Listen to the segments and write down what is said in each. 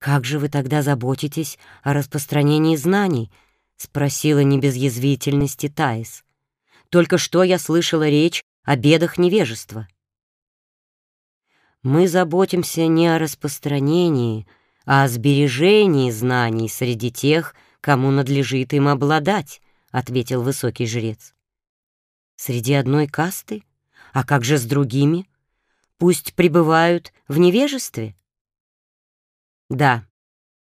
«Как же вы тогда заботитесь о распространении знаний?» — спросила не без язвительности Таис. «Только что я слышала речь о бедах невежества». «Мы заботимся не о распространении, а о сбережении знаний среди тех, кому надлежит им обладать», — ответил высокий жрец. «Среди одной касты? А как же с другими? Пусть пребывают в невежестве?» Да,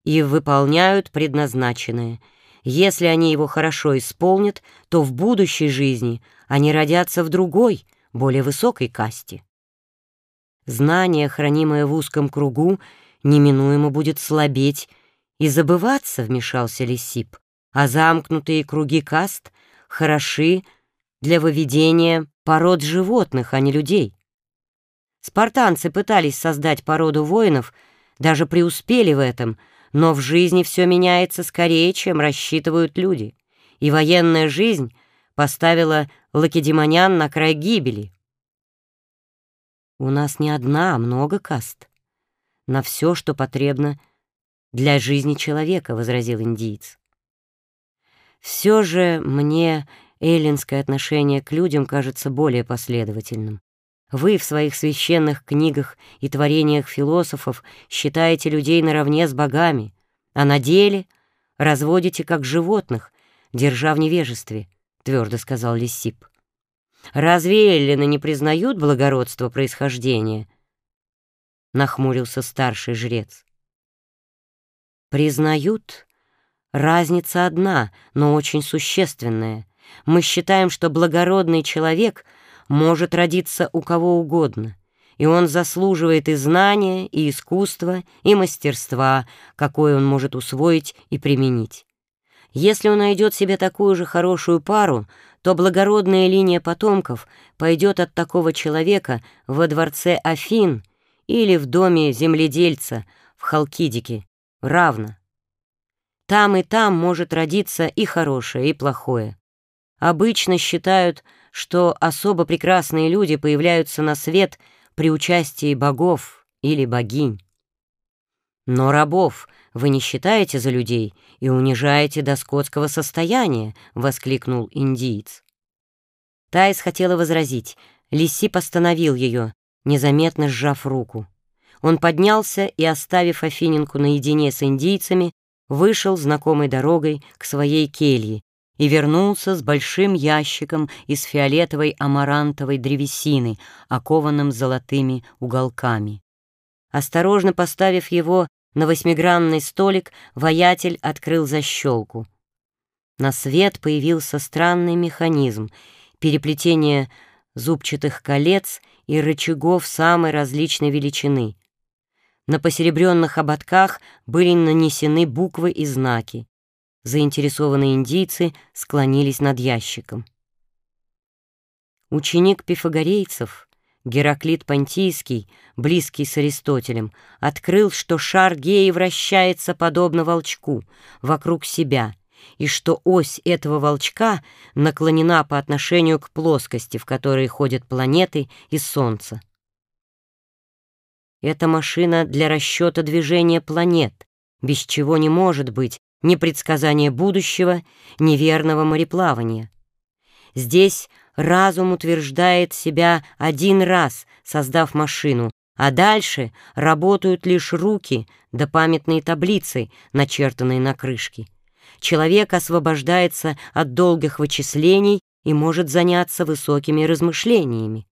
и выполняют предназначенное. Если они его хорошо исполнят, то в будущей жизни они родятся в другой, более высокой касте. Знание, хранимое в узком кругу, неминуемо будет слабеть и забываться, вмешался Лисип, а замкнутые круги каст хороши для выведения пород животных, а не людей. Спартанцы пытались создать породу воинов — даже преуспели в этом, но в жизни все меняется скорее, чем рассчитывают люди, и военная жизнь поставила лакедемонян на край гибели. У нас не одна, а много каст. На все, что потребно для жизни человека, — возразил индиец. Все же мне эллинское отношение к людям кажется более последовательным. Вы в своих священных книгах и творениях философов считаете людей наравне с богами, а на деле разводите как животных, держа в невежестве, — твердо сказал Лисип. Разве эллины не признают благородство происхождения? Нахмурился старший жрец. Признают. Разница одна, но очень существенная. Мы считаем, что благородный человек — может родиться у кого угодно, и он заслуживает и знания, и искусства, и мастерства, какое он может усвоить и применить. Если он найдет себе такую же хорошую пару, то благородная линия потомков пойдет от такого человека во дворце Афин или в доме земледельца в Халкидике, равно. Там и там может родиться и хорошее, и плохое. Обычно считают, что особо прекрасные люди появляются на свет при участии богов или богинь. Но рабов вы не считаете за людей и унижаете до скотского состояния, — воскликнул индиец. Таис хотела возразить, Лисип остановил ее, незаметно сжав руку. Он поднялся и, оставив Афиненку наедине с индийцами, вышел знакомой дорогой к своей келье, и вернулся с большим ящиком из фиолетовой амарантовой древесины, окованным золотыми уголками. Осторожно поставив его на восьмигранный столик, воятель открыл защелку. На свет появился странный механизм — переплетение зубчатых колец и рычагов самой различной величины. На посеребренных ободках были нанесены буквы и знаки. Заинтересованные индийцы склонились над ящиком. Ученик пифагорейцев, Гераклит Понтийский, близкий с Аристотелем, открыл, что шар геи вращается подобно волчку вокруг себя, и что ось этого волчка наклонена по отношению к плоскости, в которой ходят планеты и Солнце. Это машина для расчета движения планет, без чего не может быть ни предсказания будущего, ни верного мореплавания. Здесь разум утверждает себя один раз, создав машину, а дальше работают лишь руки да памятные таблицы, начертанные на крышке. Человек освобождается от долгих вычислений и может заняться высокими размышлениями.